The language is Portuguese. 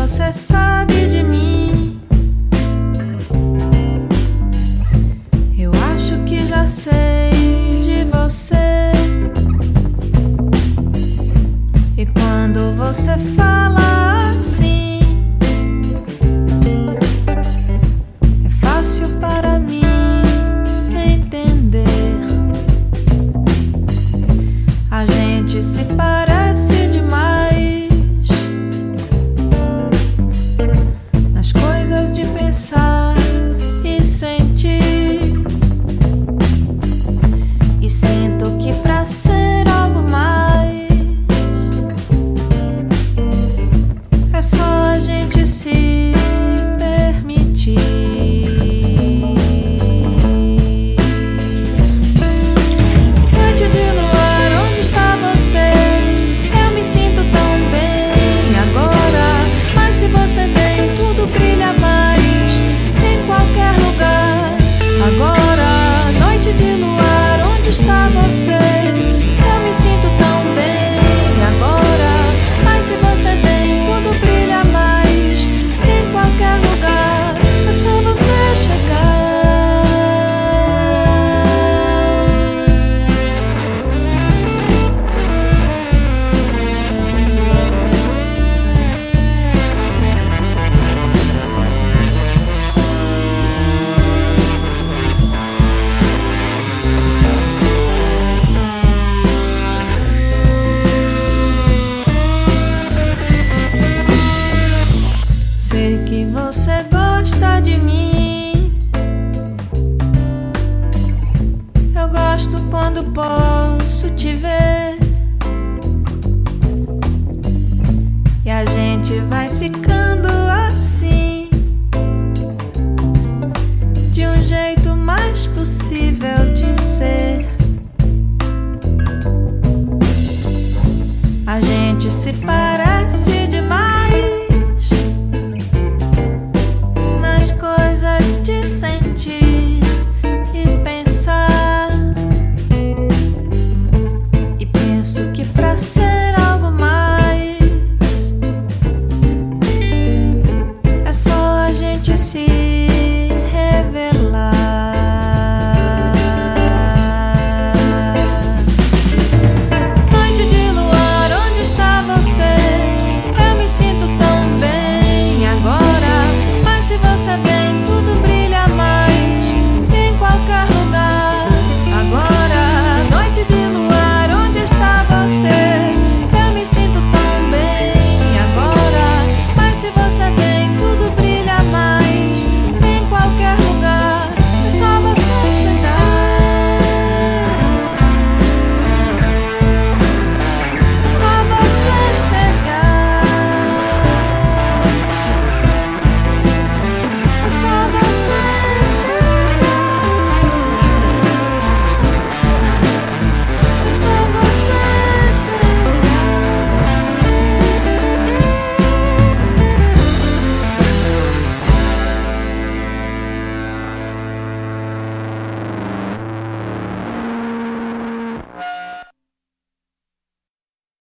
você sabe de mim. Eu acho que já sei de você. E quando você fala. quando posso te ver. E a gente vai ficando assim, de um jeito mais possível de ser. A gente se para.